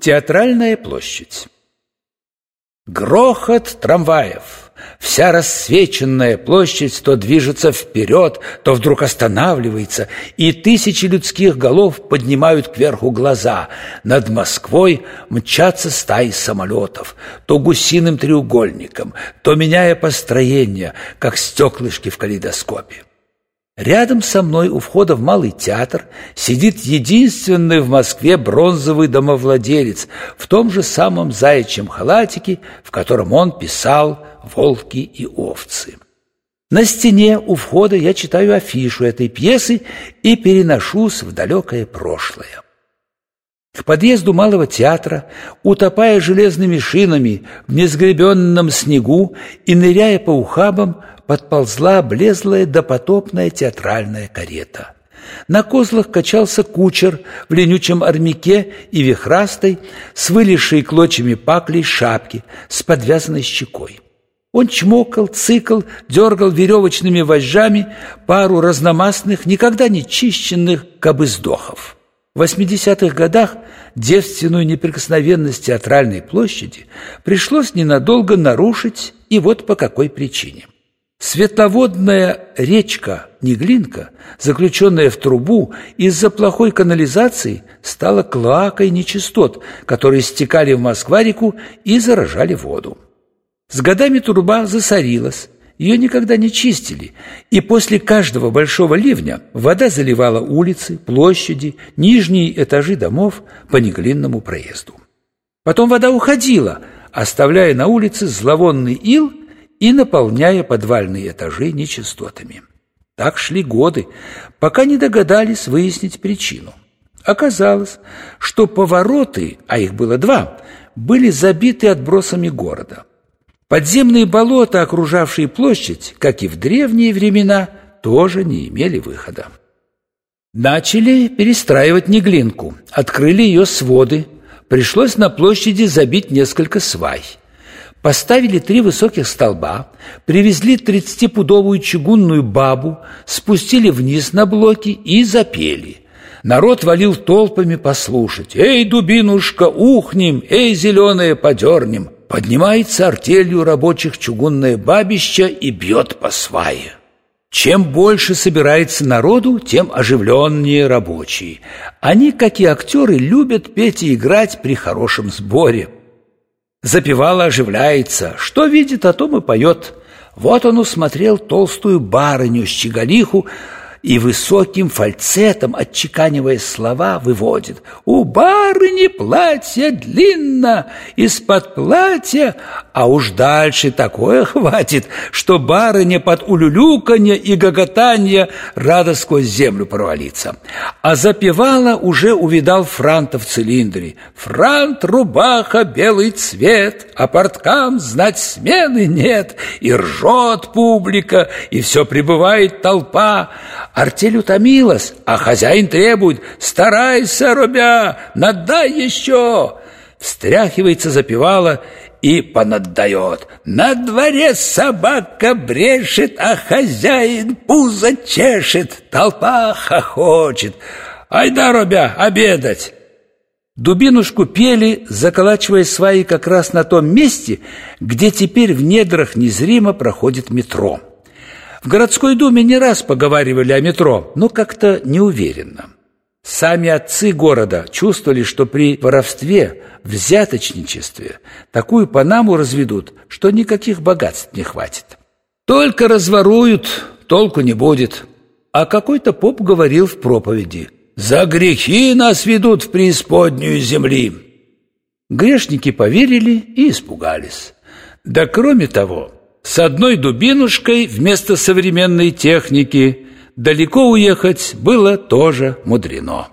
Театральная площадь. Грохот трамваев. Вся рассвеченная площадь то движется вперед, то вдруг останавливается, и тысячи людских голов поднимают кверху глаза. Над Москвой мчатся стаи самолетов, то гусиным треугольником, то меняя построение, как стеклышки в калейдоскопе. Рядом со мной у входа в Малый театр сидит единственный в Москве бронзовый домовладелец в том же самом заячьем халатике, в котором он писал «Волки и овцы». На стене у входа я читаю афишу этой пьесы и переношусь в далекое прошлое. К подъезду Малого театра, утопая железными шинами в несгребенном снегу и ныряя по ухабам, подползла облезлая допотопная театральная карета. На козлах качался кучер в ленючем армяке и вихрастой, с вылезшей клочьями паклей шапки, с подвязанной щекой. Он чмокал, цикл, дергал веревочными вожжами пару разномастных, никогда не чищенных кобыздохов. В 80-х годах девственную неприкосновенность театральной площади пришлось ненадолго нарушить, и вот по какой причине. Светловодная речка Неглинка, заключенная в трубу, из-за плохой канализации стала клоакой нечистот, которые стекали в Москва-реку и заражали воду. С годами труба засорилась, ее никогда не чистили, и после каждого большого ливня вода заливала улицы, площади, нижние этажи домов по Неглинному проезду. Потом вода уходила, оставляя на улице зловонный ил и наполняя подвальные этажи нечистотами. Так шли годы, пока не догадались выяснить причину. Оказалось, что повороты, а их было два, были забиты отбросами города. Подземные болота, окружавшие площадь, как и в древние времена, тоже не имели выхода. Начали перестраивать Неглинку, открыли ее своды, пришлось на площади забить несколько свай – Поставили три высоких столба, привезли тридцатипудовую чугунную бабу, спустили вниз на блоки и запели. Народ валил толпами послушать. «Эй, дубинушка, ухнем! Эй, зеленое, подернем!» Поднимается артелью рабочих чугунное бабище и бьет по свае. Чем больше собирается народу, тем оживленнее рабочие. Они, как и актеры, любят петь и играть при хорошем сборе – Запевала оживляется, что видит, о том и поет. Вот он усмотрел толстую барыню щеголиху, и высоким фальцетом, отчеканивая слова, выводит. «У барыни платье длинно, из-под платья, а уж дальше такое хватит, что барыня под улюлюканье и гоготанье рада сквозь землю провалиться». А запевала уже увидал франта в цилиндре. «Франт, рубаха, белый цвет, а порткам знать смены нет, и ржет публика, и все прибывает толпа, Артель утомилась, а хозяин требует «Старайся, рубя, надай еще!» Встряхивается, запевала и понаддает. На дворе собака брешет, а хозяин пузо чешет, толпа хохочет. Айда, рубя, обедать! Дубинушку пели, заколачивая сваи как раз на том месте, где теперь в недрах незримо проходит метро. В городской думе не раз поговаривали о метро, но как-то неуверенно. Сами отцы города чувствовали, что при воровстве, взяточничестве такую панаму разведут, что никаких богатств не хватит. Только разворуют, толку не будет. А какой-то поп говорил в проповеди «За грехи нас ведут в преисподнюю земли». Грешники поверили и испугались. Да кроме того, с одной дубинушкой вместо современной техники далеко уехать было тоже мудрено.